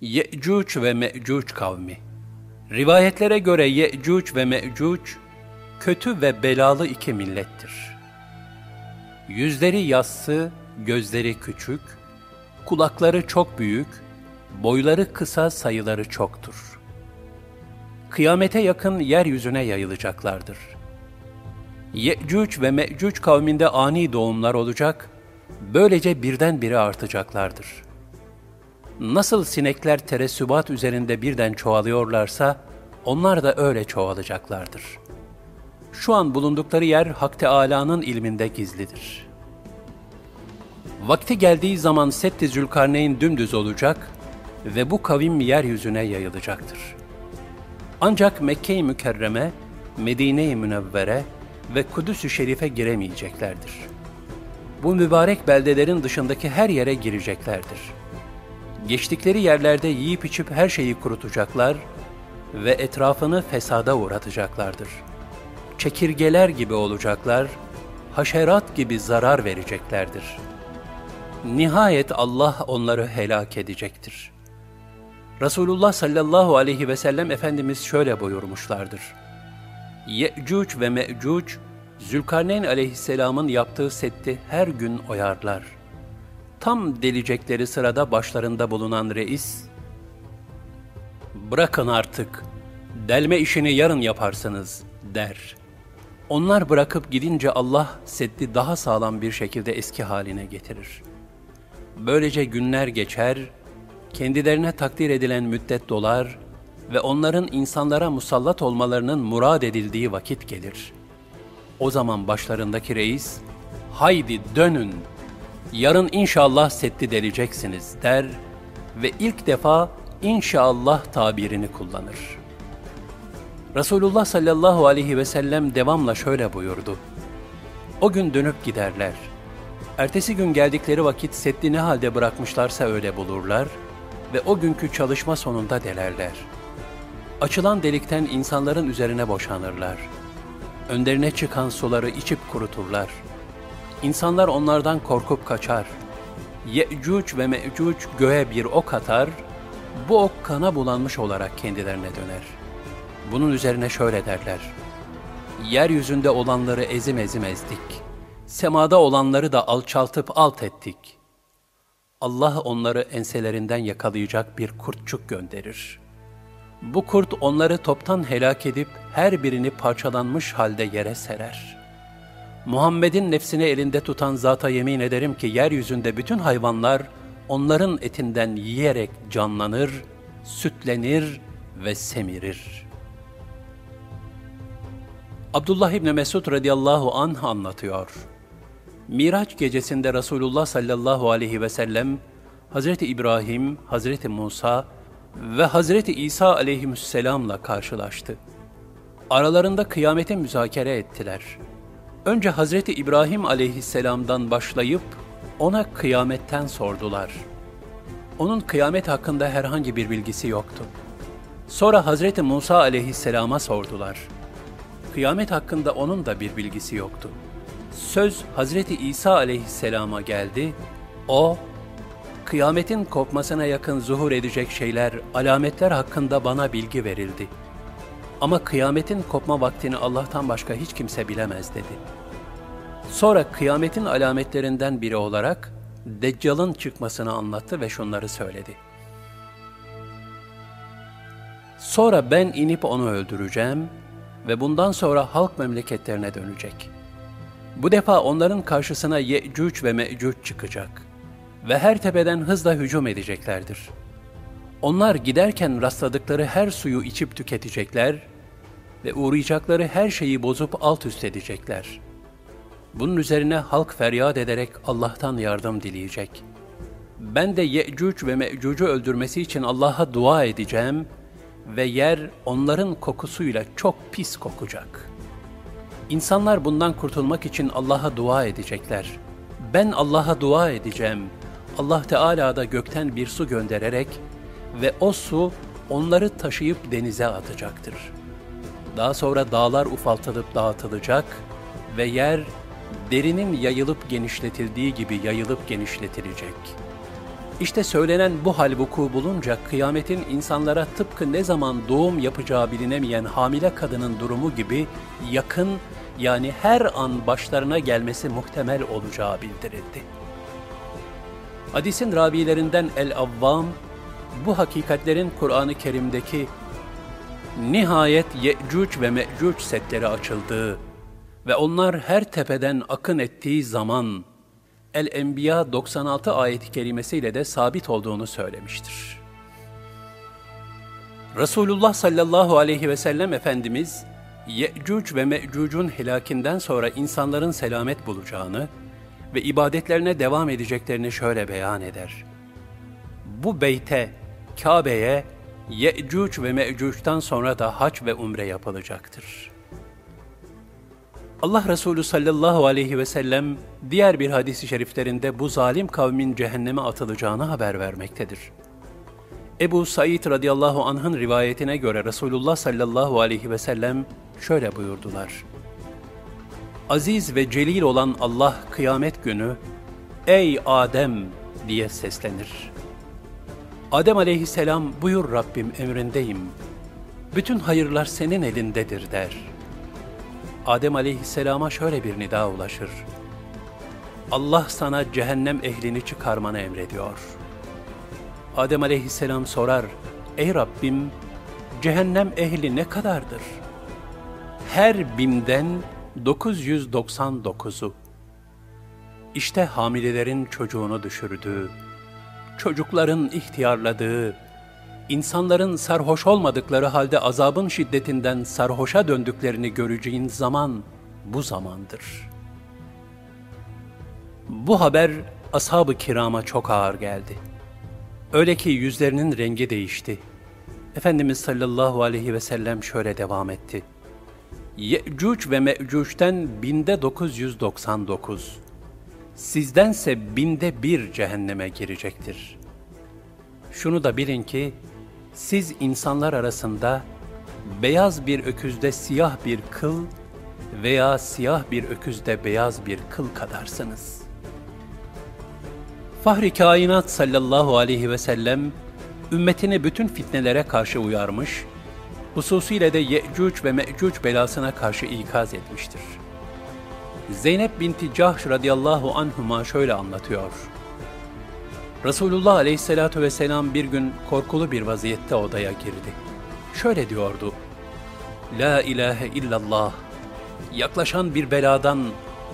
Ye'cuc ve Me'cuc kavmi Rivayetlere göre Ye'cuc ve Me'cuc, kötü ve belalı iki millettir. Yüzleri yassı, gözleri küçük, kulakları çok büyük, boyları kısa sayıları çoktur. Kıyamete yakın yeryüzüne yayılacaklardır. Ye'cuc ve Me'cuc kavminde ani doğumlar olacak, böylece birdenbire artacaklardır. Nasıl sinekler teresübat üzerinde birden çoğalıyorlarsa, onlar da öyle çoğalacaklardır. Şu an bulundukları yer Hak Teâlâ'nın ilminde gizlidir. Vakti geldiği zaman Setti Zülkarneyn dümdüz olacak ve bu kavim yeryüzüne yayılacaktır. Ancak Mekke-i Mükerreme, Medine-i Münevvere ve Kudüs-ü Şerif'e giremeyeceklerdir. Bu mübarek beldelerin dışındaki her yere gireceklerdir. Geçtikleri yerlerde yiyip içip her şeyi kurutacaklar ve etrafını fesada uğratacaklardır. Çekirgeler gibi olacaklar, haşerat gibi zarar vereceklerdir. Nihayet Allah onları helak edecektir. Resulullah sallallahu aleyhi ve sellem Efendimiz şöyle buyurmuşlardır. Ye'cuc ve Me'cuc, Zülkarneyn aleyhisselamın yaptığı setti her gün oyarlar. Tam delicekleri sırada başlarında bulunan reis, ''Bırakın artık, delme işini yarın yaparsınız.'' der. Onlar bırakıp gidince Allah setti daha sağlam bir şekilde eski haline getirir. Böylece günler geçer, kendilerine takdir edilen müddet dolar ve onların insanlara musallat olmalarının murad edildiği vakit gelir. O zaman başlarındaki reis, haydi dönün, yarın inşallah setti deleceksiniz der ve ilk defa inşallah tabirini kullanır. Resulullah sallallahu aleyhi ve sellem devamla şöyle buyurdu. O gün dönüp giderler. Ertesi gün geldikleri vakit setti ne halde bırakmışlarsa öyle bulurlar ve o günkü çalışma sonunda delerler. Açılan delikten insanların üzerine boşanırlar. Önlerine çıkan suları içip kuruturlar. İnsanlar onlardan korkup kaçar. Ye'cuc ve Me'cuc göğe bir ok atar, bu ok kana bulanmış olarak kendilerine döner. Bunun üzerine şöyle derler. Yeryüzünde olanları ezim ezim ezdik. Semada olanları da alçaltıp alt ettik. Allah onları enselerinden yakalayacak bir kurtçuk gönderir. Bu kurt onları toptan helak edip her birini parçalanmış halde yere serer. Muhammed'in nefsini elinde tutan zata yemin ederim ki yeryüzünde bütün hayvanlar onların etinden yiyerek canlanır, sütlenir ve semirir. Abdullah İbni Mesud radıyallahu anh anlatıyor. Miraç gecesinde Resulullah sallallahu aleyhi ve sellem, Hazreti İbrahim, Hazreti Musa ve Hazreti İsa aleyhisselamla karşılaştı. Aralarında kıyamete müzakere ettiler. Önce Hazreti İbrahim aleyhisselamdan başlayıp ona kıyametten sordular. Onun kıyamet hakkında herhangi bir bilgisi yoktu. Sonra Hazreti Musa aleyhisselama sordular. Kıyamet hakkında onun da bir bilgisi yoktu. Söz Hazreti İsa aleyhisselama geldi. O, kıyametin kopmasına yakın zuhur edecek şeyler, alametler hakkında bana bilgi verildi. Ama kıyametin kopma vaktini Allah'tan başka hiç kimse bilemez dedi. Sonra kıyametin alametlerinden biri olarak Deccal'ın çıkmasını anlattı ve şunları söyledi. Sonra ben inip onu öldüreceğim ve bundan sonra halk memleketlerine dönecek. Bu defa onların karşısına Ye'cuc ve Me'cuc çıkacak ve her tepeden hızla hücum edeceklerdir. Onlar giderken rastladıkları her suyu içip tüketecekler ve uğrayacakları her şeyi bozup alt üst edecekler. Bunun üzerine halk feryat ederek Allah'tan yardım dileyecek. Ben de Ye'cuc ve Me'cuc'u öldürmesi için Allah'a dua edeceğim ve yer onların kokusuyla çok pis kokacak. İnsanlar bundan kurtulmak için Allah'a dua edecekler. Ben Allah'a dua edeceğim. Allah Teala da gökten bir su göndererek ve o su onları taşıyıp denize atacaktır. Daha sonra dağlar ufaltılıp dağıtılacak ve yer derinin yayılıp genişletildiği gibi yayılıp genişletilecek. İşte söylenen bu hal vuku bulunca kıyametin insanlara tıpkı ne zaman doğum yapacağı bilinemeyen hamile kadının durumu gibi yakın yani her an başlarına gelmesi muhtemel olacağı bildirildi. Hadisin ravilerinden El-Avvam, bu hakikatlerin Kur'an-ı Kerim'deki nihayet Ye'cuc ve Me'cuc setleri açıldığı ve onlar her tepeden akın ettiği zaman El-Enbiya 96 ayet-i kerimesiyle de sabit olduğunu söylemiştir. Resulullah sallallahu aleyhi ve sellem Efendimiz, Ye'cuc ve Me'cuc'un helakinden sonra insanların selamet bulacağını ve ibadetlerine devam edeceklerini şöyle beyan eder. Bu beyte, Kabe'ye, Ye'cuc ve Me'cuc'tan sonra da hac ve umre yapılacaktır.'' Allah Resulü sallallahu aleyhi ve sellem diğer bir hadisi şeriflerinde bu zalim kavmin cehenneme atılacağını haber vermektedir. Ebu Said radıyallahu anh'ın rivayetine göre Resulullah sallallahu aleyhi ve sellem şöyle buyurdular. Aziz ve celil olan Allah kıyamet günü, Ey Adem diye seslenir. Adem aleyhisselam buyur Rabbim emrindeyim. Bütün hayırlar senin elindedir der.'' Adem aleyhisselama şöyle bir nida ulaşır. Allah sana cehennem ehlini çıkarmanı emrediyor. Adem aleyhisselam sorar, Ey Rabbim, cehennem ehli ne kadardır? Her binden 999'u. İşte hamilelerin çocuğunu düşürdüğü, çocukların ihtiyarladığı, insanların sarhoş olmadıkları halde azabın şiddetinden sarhoşa döndüklerini göreceğin zaman bu zamandır. Bu haber ashab-ı kirama çok ağır geldi. Öyle ki yüzlerinin rengi değişti. Efendimiz sallallahu aleyhi ve sellem şöyle devam etti. Ye'cuc ve Me'cuc'ten binde 999. Sizdense binde bir cehenneme girecektir. Şunu da bilin ki siz insanlar arasında beyaz bir öküzde siyah bir kıl veya siyah bir öküzde beyaz bir kıl kadarsınız. Fahri kainat sallallahu aleyhi ve sellem ümmetini bütün fitnelere karşı uyarmış, hususiyle de Ye'cuc ve Me'cuc belasına karşı ikaz etmiştir. Zeynep binti Cahş radıyallahu anhuma şöyle anlatıyor. Resulullah aleyhissalatu vesselam bir gün korkulu bir vaziyette odaya girdi. Şöyle diyordu. La ilahe illallah. Yaklaşan bir beladan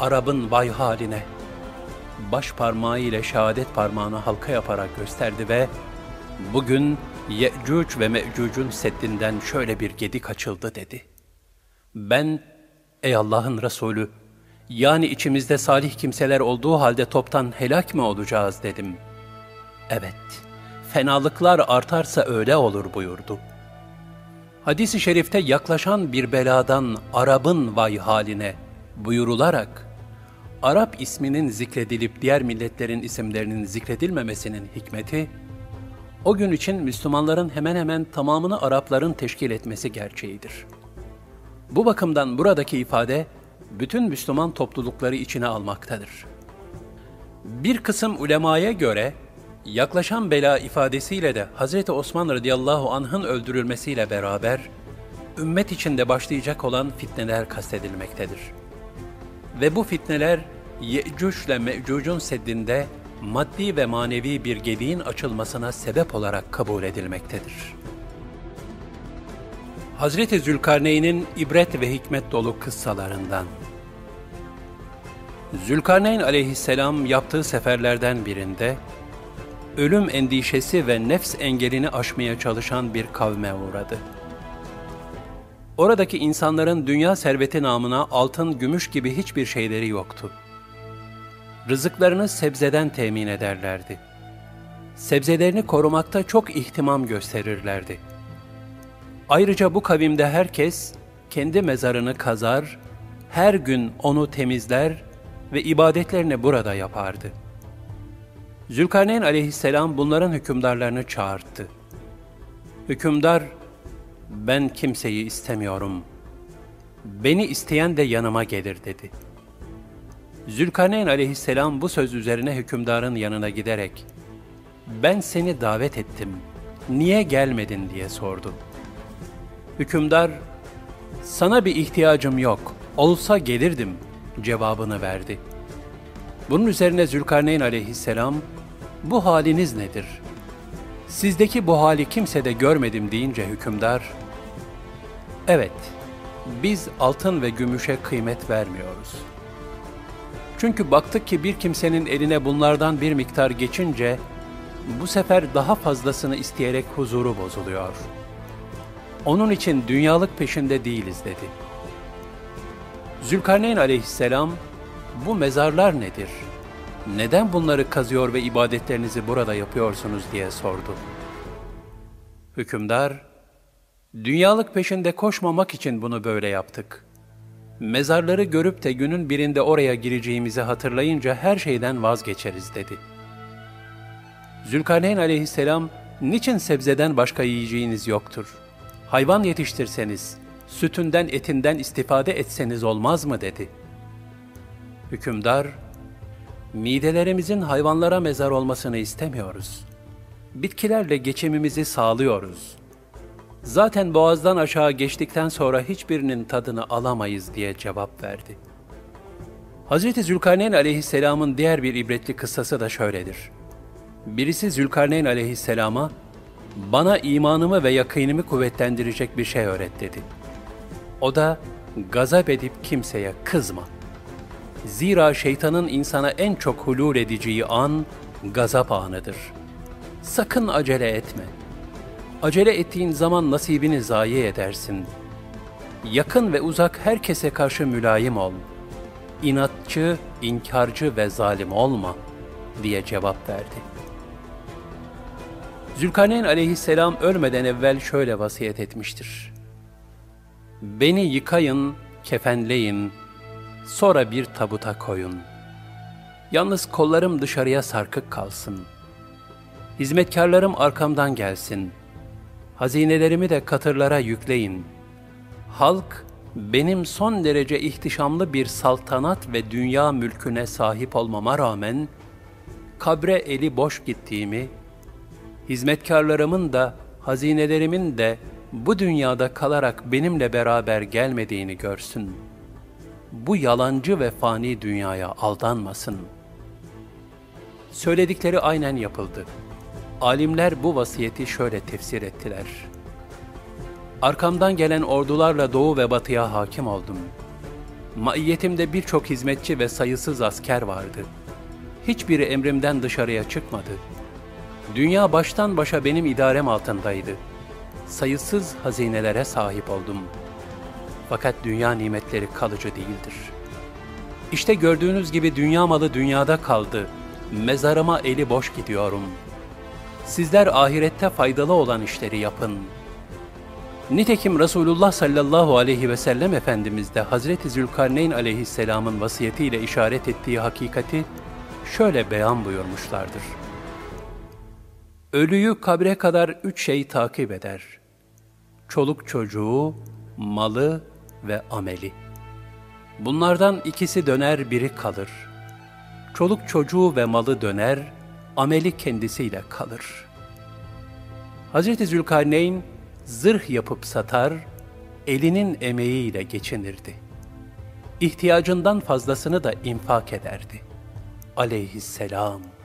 Arap'ın vay haline. Baş parmağı ile şehadet parmağını halka yaparak gösterdi ve bugün Ye'cuc ve Me'cuc'un seddinden şöyle bir gedik açıldı dedi. Ben, ey Allah'ın Resulü, yani içimizde salih kimseler olduğu halde toptan helak mı olacağız dedim.'' Evet, fenalıklar artarsa öyle olur buyurdu. Hadis-i şerifte yaklaşan bir beladan Arap'ın vay haline buyurularak, Arap isminin zikredilip diğer milletlerin isimlerinin zikredilmemesinin hikmeti, o gün için Müslümanların hemen hemen tamamını Arapların teşkil etmesi gerçeğidir. Bu bakımdan buradaki ifade, bütün Müslüman toplulukları içine almaktadır. Bir kısım ulemaya göre, Yaklaşan bela ifadesiyle de Hz. Osman radıyallahu anh'ın öldürülmesiyle beraber ümmet içinde başlayacak olan fitneler kastedilmektedir. Ve bu fitneler Ye'cuc ile Me'cuc'un seddinde maddi ve manevi bir gediğin açılmasına sebep olarak kabul edilmektedir. Hazreti Zülkarneyn'in ibret ve hikmet dolu kıssalarından Zülkarneyn aleyhisselam yaptığı seferlerden birinde ölüm endişesi ve nefs engelini aşmaya çalışan bir kavme uğradı. Oradaki insanların dünya serveti namına altın, gümüş gibi hiçbir şeyleri yoktu. Rızıklarını sebzeden temin ederlerdi. Sebzelerini korumakta çok ihtimam gösterirlerdi. Ayrıca bu kavimde herkes kendi mezarını kazar, her gün onu temizler ve ibadetlerini burada yapardı.'' Zülkarneyn aleyhisselam bunların hükümdarlarını çağırdı. Hükümdar, ben kimseyi istemiyorum. Beni isteyen de yanıma gelir dedi. Zülkarneyn aleyhisselam bu söz üzerine hükümdarın yanına giderek, ben seni davet ettim, niye gelmedin diye sordu. Hükümdar, sana bir ihtiyacım yok, olsa gelirdim cevabını verdi. Bunun üzerine Zülkarneyn aleyhisselam, bu haliniz nedir? Sizdeki bu hali kimse de görmedim deyince hükümdar, evet, biz altın ve gümüşe kıymet vermiyoruz. Çünkü baktık ki bir kimsenin eline bunlardan bir miktar geçince, bu sefer daha fazlasını isteyerek huzuru bozuluyor. Onun için dünyalık peşinde değiliz dedi. Zülkarneyn aleyhisselam, bu mezarlar nedir? Neden bunları kazıyor ve ibadetlerinizi burada yapıyorsunuz diye sordu. Hükümdar, dünyalık peşinde koşmamak için bunu böyle yaptık. Mezarları görüp de günün birinde oraya gireceğimizi hatırlayınca her şeyden vazgeçeriz dedi.'' Zülkarneyn aleyhisselam, niçin sebzeden başka yiyeceğiniz yoktur? Hayvan yetiştirseniz, sütünden etinden istifade etseniz olmaz mı dedi. Hükümdar, midelerimizin hayvanlara mezar olmasını istemiyoruz. Bitkilerle geçimimizi sağlıyoruz. Zaten boğazdan aşağı geçtikten sonra hiçbirinin tadını alamayız diye cevap verdi. Hz. Zülkarneyn aleyhisselamın diğer bir ibretli kıssası da şöyledir. Birisi Zülkarneyn aleyhisselama, bana imanımı ve yakınımı kuvvetlendirecek bir şey öğret dedi. O da, gazap edip kimseye kızma. Zira şeytanın insana en çok hulul edeceği an, gazap anıdır. Sakın acele etme. Acele ettiğin zaman nasibini zayi edersin. Yakın ve uzak herkese karşı mülayim ol. İnatçı, inkarcı ve zalim olma diye cevap verdi.'' Zülkarneyn aleyhisselam ölmeden evvel şöyle vasiyet etmiştir. Beni yıkayın, kefenleyin, sonra bir tabuta koyun. Yalnız kollarım dışarıya sarkık kalsın. Hizmetkarlarım arkamdan gelsin. Hazinelerimi de katırlara yükleyin. Halk, benim son derece ihtişamlı bir saltanat ve dünya mülküne sahip olmama rağmen, kabre eli boş gittiğimi, hizmetkarlarımın da, hazinelerimin de bu dünyada kalarak benimle beraber gelmediğini görsün. Bu yalancı ve fani dünyaya aldanmasın. Söyledikleri aynen yapıldı. Alimler bu vasiyeti şöyle tefsir ettiler. Arkamdan gelen ordularla doğu ve batıya hakim oldum. Maiyetimde birçok hizmetçi ve sayısız asker vardı. Hiçbiri emrimden dışarıya çıkmadı.'' Dünya baştan başa benim idarem altındaydı. Sayısız hazinelere sahip oldum. Fakat dünya nimetleri kalıcı değildir. İşte gördüğünüz gibi dünya malı dünyada kaldı. Mezarıma eli boş gidiyorum. Sizler ahirette faydalı olan işleri yapın. Nitekim Resulullah sallallahu aleyhi ve sellem Efendimiz de Hazreti Zülkarneyn aleyhisselamın vasiyetiyle işaret ettiği hakikati şöyle beyan buyurmuşlardır. Ölüyü kabre kadar üç şey takip eder. Çoluk çocuğu, malı ve ameli. Bunlardan ikisi döner, biri kalır. Çoluk çocuğu ve malı döner, ameli kendisiyle kalır. Hz. Zülkarneyn zırh yapıp satar, elinin emeğiyle geçinirdi. İhtiyacından fazlasını da infak ederdi. Aleyhisselam.